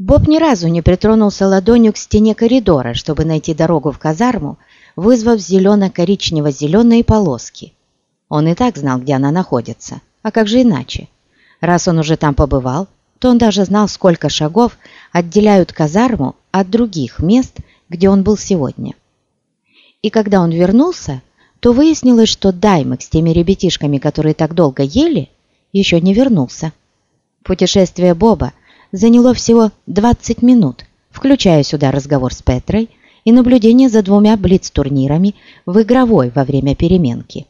Боб ни разу не притронулся ладонью к стене коридора, чтобы найти дорогу в казарму, вызвав зелено-коричнево-зеленые полоски. Он и так знал, где она находится. А как же иначе? Раз он уже там побывал, то он даже знал, сколько шагов отделяют казарму от других мест, где он был сегодня. И когда он вернулся, то выяснилось, что Даймек с теми ребятишками, которые так долго ели, еще не вернулся. Путешествие Боба заняло всего 20 минут, включая сюда разговор с Петрой и наблюдение за двумя блиц-турнирами в игровой во время переменки.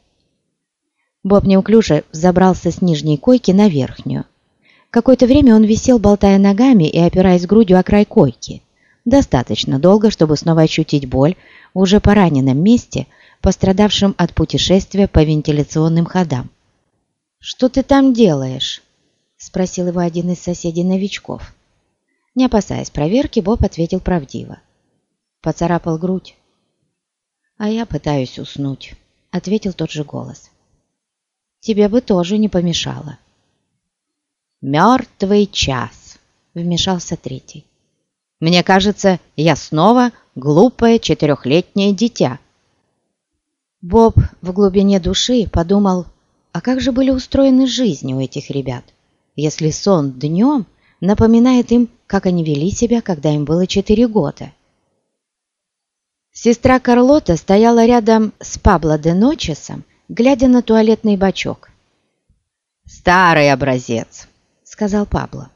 Боб неуклюже взобрался с нижней койки на верхнюю. Какое-то время он висел, болтая ногами и опираясь грудью о край койки. Достаточно долго, чтобы снова ощутить боль в уже пораненном месте, пострадавшем от путешествия по вентиляционным ходам. «Что ты там делаешь?» – спросил его один из соседей-новичков. Не опасаясь проверки, Боб ответил правдиво. Поцарапал грудь. «А я пытаюсь уснуть», — ответил тот же голос. «Тебе бы тоже не помешало». «Мертвый час», — вмешался третий. «Мне кажется, я снова глупое четырехлетнее дитя». Боб в глубине души подумал, а как же были устроены жизни у этих ребят, если сон днем напоминает им, как они вели себя, когда им было четыре года. Сестра Карлота стояла рядом с Пабло де Ночесом, глядя на туалетный бачок. «Старый образец», сказал Пабло.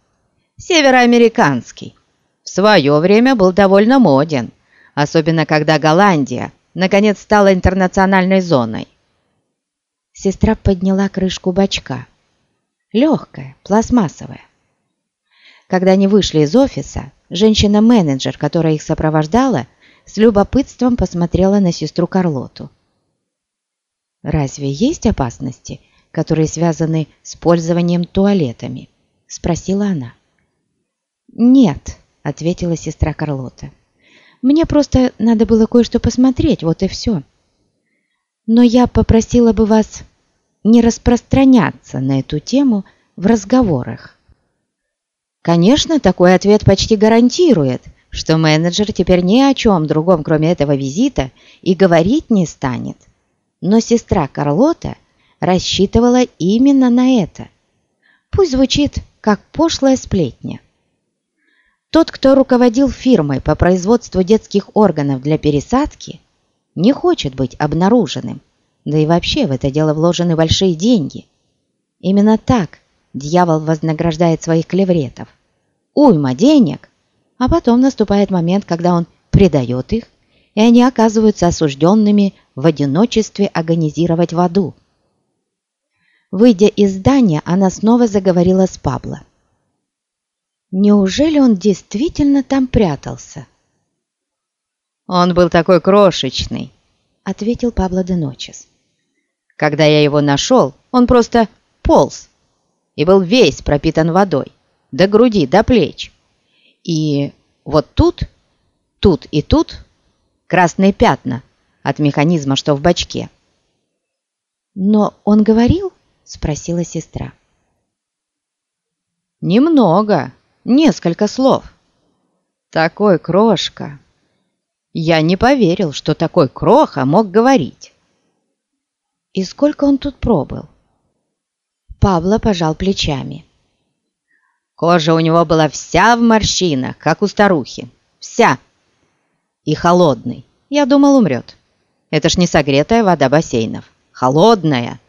«Североамериканский. В свое время был довольно моден, особенно когда Голландия наконец стала интернациональной зоной». Сестра подняла крышку бачка. Легкая, пластмассовая. Когда они вышли из офиса, женщина-менеджер, которая их сопровождала, с любопытством посмотрела на сестру Карлоту. «Разве есть опасности, которые связаны с пользованием туалетами?» – спросила она. «Нет», – ответила сестра Карлота. «Мне просто надо было кое-что посмотреть, вот и все. Но я попросила бы вас не распространяться на эту тему в разговорах». Конечно, такой ответ почти гарантирует, что менеджер теперь ни о чем другом, кроме этого визита, и говорить не станет. Но сестра Карлота рассчитывала именно на это. Пусть звучит как пошлая сплетня. Тот, кто руководил фирмой по производству детских органов для пересадки, не хочет быть обнаруженным, да и вообще в это дело вложены большие деньги. Именно так дьявол вознаграждает своих клевретов. Уйма денег, а потом наступает момент, когда он предает их, и они оказываются осужденными в одиночестве агонизировать в аду. Выйдя из здания, она снова заговорила с Пабло. Неужели он действительно там прятался? «Он был такой крошечный», — ответил Пабло де Ночес. «Когда я его нашел, он просто полз и был весь пропитан водой, до груди, до плеч. И вот тут, тут и тут красные пятна от механизма, что в бачке». «Но он говорил?» — спросила сестра. «Немного, несколько слов. Такой крошка. Я не поверил, что такой кроха мог говорить». «И сколько он тут пробыл?» Пабло пожал плечами. Кожа у него была вся в морщинах, как у старухи. Вся. И холодный. Я думал, умрет. Это ж не согретая вода бассейнов. Холодная.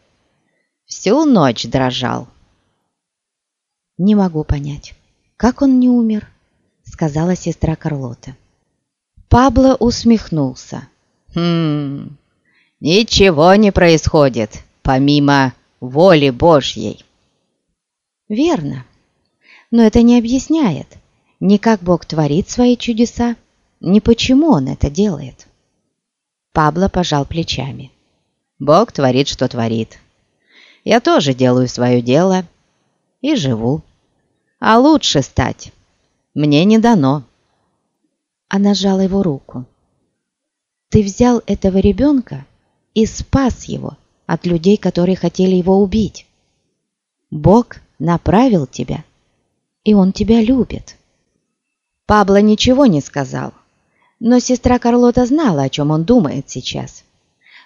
Всю ночь дрожал. «Не могу понять, как он не умер?» — сказала сестра Карлота. Пабло усмехнулся. «Хм, ничего не происходит, помимо воли Божьей». «Верно, но это не объясняет ни как Бог творит свои чудеса, ни почему Он это делает». Пабло пожал плечами. «Бог творит, что творит. Я тоже делаю свое дело и живу. А лучше стать мне не дано. Она сжала его руку. Ты взял этого ребенка и спас его от людей, которые хотели его убить. Бог направил тебя, и Он тебя любит. Пабло ничего не сказал, но сестра Карлота знала, о чем он думает сейчас.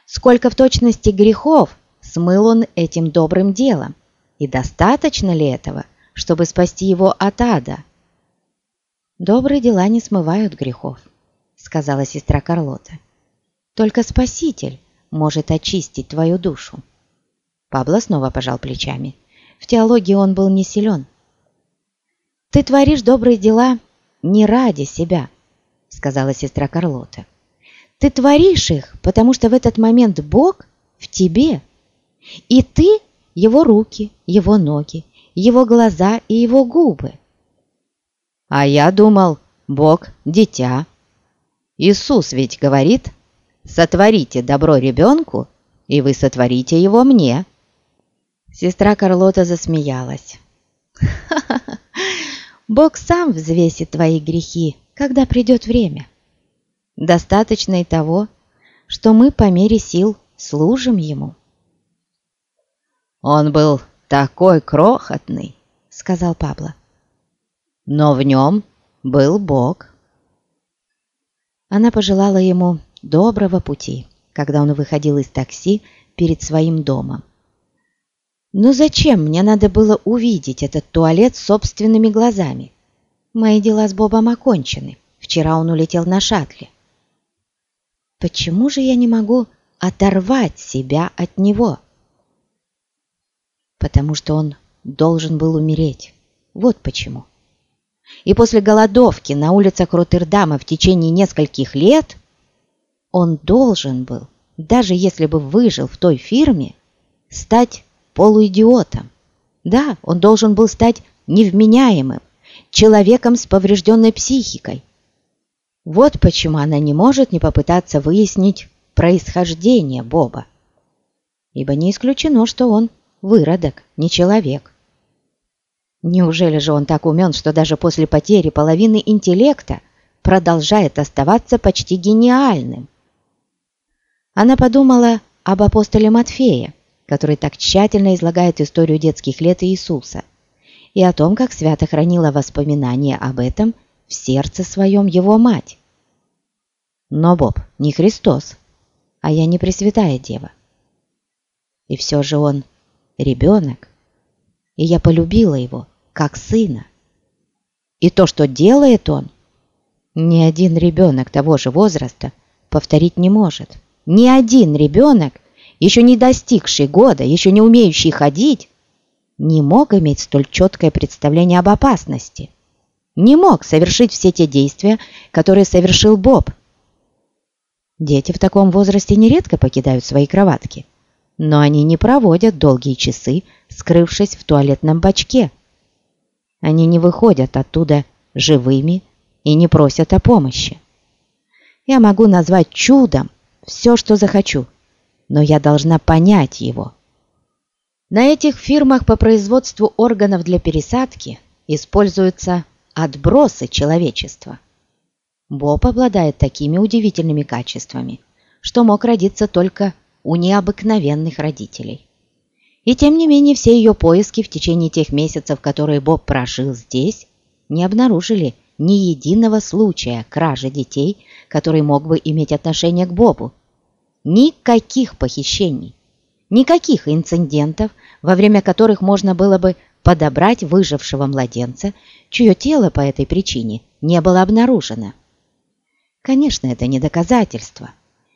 Сколько в точности грехов смыл он этим добрым делом, и достаточно ли этого, чтобы спасти его от ада? «Добрые дела не смывают грехов», — сказала сестра Карлота. «Только Спаситель может очистить твою душу». Пабло снова пожал плечами. В теологии он был не силен. «Ты творишь добрые дела не ради себя», — сказала сестра Карлота. «Ты творишь их, потому что в этот момент Бог в тебе, и ты — его руки, его ноги, его глаза и его губы». «А я думал, Бог — дитя. Иисус ведь говорит, сотворите добро ребенку, и вы сотворите его мне». Сестра Карлота засмеялась. «Ха-ха-ха! Бог сам взвесит твои грехи, когда придет время. Достаточно и того, что мы по мере сил служим Ему». «Он был такой крохотный», — сказал Пабло. «Но в нем был Бог». Она пожелала ему доброго пути, когда он выходил из такси перед своим домом. Но зачем мне надо было увидеть этот туалет собственными глазами? Мои дела с Бобом окончены. Вчера он улетел на шаттле. Почему же я не могу оторвать себя от него? Потому что он должен был умереть. Вот почему. И после голодовки на улицах Роттердама в течение нескольких лет он должен был, даже если бы выжил в той фирме, стать полуидиотом. Да, он должен был стать невменяемым, человеком с поврежденной психикой. Вот почему она не может не попытаться выяснить происхождение Боба. Ибо не исключено, что он выродок, не человек. Неужели же он так умен, что даже после потери половины интеллекта продолжает оставаться почти гениальным? Она подумала об апостоле Матфея, который так тщательно излагает историю детских лет Иисуса, и о том, как свято хранила воспоминания об этом в сердце своем его мать. Но Боб не Христос, а я не Пресвятая Дева. И все же он ребенок, и я полюбила его, как сына. И то, что делает он, ни один ребенок того же возраста повторить не может. Ни один ребенок еще не достигший года, еще не умеющий ходить, не мог иметь столь четкое представление об опасности. Не мог совершить все те действия, которые совершил Боб. Дети в таком возрасте нередко покидают свои кроватки, но они не проводят долгие часы, скрывшись в туалетном бачке. Они не выходят оттуда живыми и не просят о помощи. Я могу назвать чудом все, что захочу – но я должна понять его. На этих фирмах по производству органов для пересадки используются отбросы человечества. Боб обладает такими удивительными качествами, что мог родиться только у необыкновенных родителей. И тем не менее все ее поиски в течение тех месяцев, которые Боб прожил здесь, не обнаружили ни единого случая кражи детей, который мог бы иметь отношение к Бобу, Никаких похищений, никаких инцидентов, во время которых можно было бы подобрать выжившего младенца, чье тело по этой причине не было обнаружено. Конечно, это не доказательство.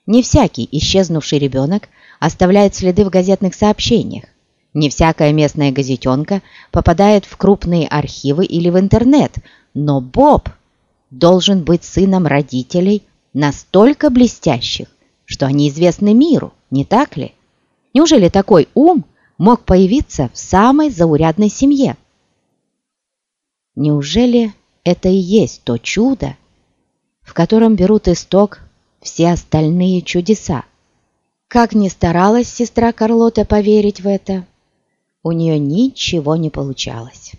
Не всякий исчезнувший ребенок оставляет следы в газетных сообщениях. Не всякая местная газетенка попадает в крупные архивы или в интернет, но Боб должен быть сыном родителей настолько блестящих, что они известны миру, не так ли? Неужели такой ум мог появиться в самой заурядной семье? Неужели это и есть то чудо, в котором берут исток все остальные чудеса? Как ни старалась сестра Карлота поверить в это, у нее ничего не получалось.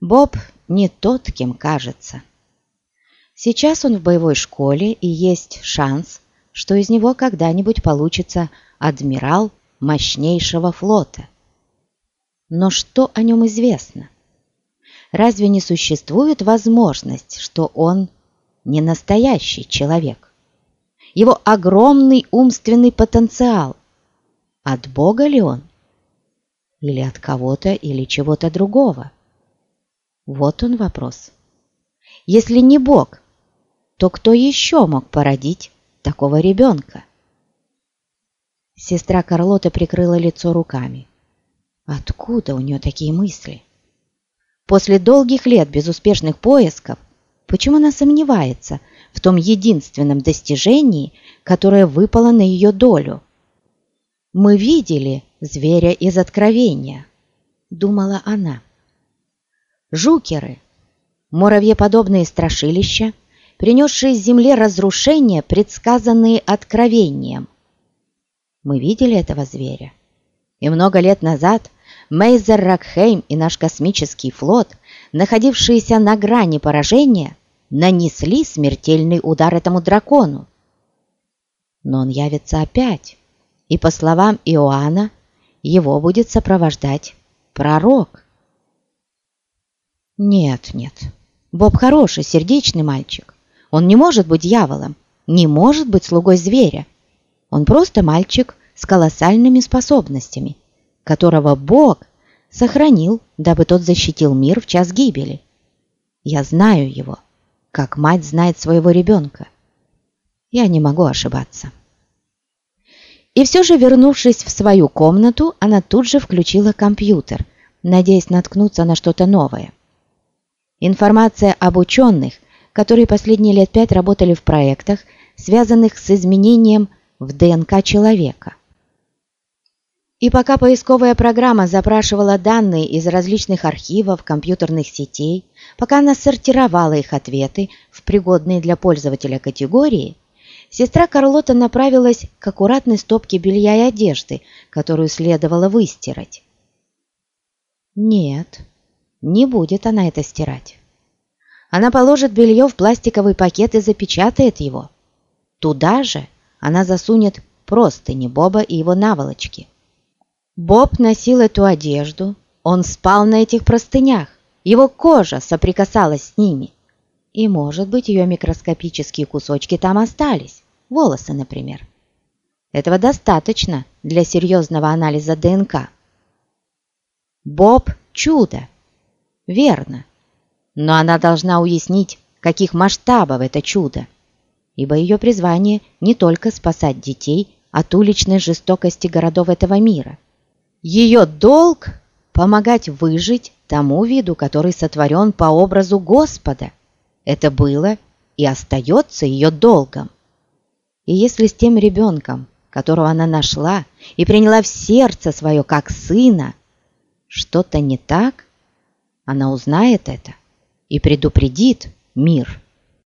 Боб не тот, кем кажется. Сейчас он в боевой школе, и есть шанс, что из него когда-нибудь получится адмирал мощнейшего флота. Но что о нем известно? разве не существует возможность, что он не настоящий человек? Его огромный умственный потенциал. От Бога ли он? Или от кого-то, или чего-то другого? Вот он вопрос. Если не Бог, то кто еще мог породить такого ребенка? Сестра Карлота прикрыла лицо руками. Откуда у нее такие мысли? После долгих лет безуспешных поисков, почему она сомневается в том единственном достижении, которое выпало на ее долю? «Мы видели зверя из Откровения», — думала она. Жукеры, муравьеподобные страшилища, принесшие земле разрушения, предсказанные Откровением. Мы видели этого зверя. И много лет назад Мейзер Ракхейм и наш космический флот, находившиеся на грани поражения, нанесли смертельный удар этому дракону. Но он явится опять, и, по словам Иоанна, его будет сопровождать пророк. Нет, нет, Боб хороший, сердечный мальчик. Он не может быть дьяволом, не может быть слугой зверя. Он просто мальчик с колоссальными способностями, которого Бог сохранил, дабы тот защитил мир в час гибели. Я знаю его, как мать знает своего ребенка. Я не могу ошибаться. И все же, вернувшись в свою комнату, она тут же включила компьютер, надеясь наткнуться на что-то новое. Информация об ученых, которые последние лет пять работали в проектах, связанных с изменением в ДНК человека. И пока поисковая программа запрашивала данные из различных архивов, компьютерных сетей, пока она сортировала их ответы в пригодные для пользователя категории, сестра Карлота направилась к аккуратной стопке белья и одежды, которую следовало выстирать. Нет, не будет она это стирать. Она положит белье в пластиковый пакет и запечатает его. Туда же она засунет простыни Боба и его наволочки. Боб носил эту одежду, он спал на этих простынях, его кожа соприкасалась с ними. И, может быть, ее микроскопические кусочки там остались, волосы, например. Этого достаточно для серьезного анализа ДНК. Боб – чудо. Верно. Но она должна уяснить, каких масштабов это чудо ибо ее призвание не только спасать детей от уличной жестокости городов этого мира. Ее долг – помогать выжить тому виду, который сотворен по образу Господа. Это было и остается ее долгом. И если с тем ребенком, которого она нашла и приняла в сердце свое как сына, что-то не так, она узнает это и предупредит мир.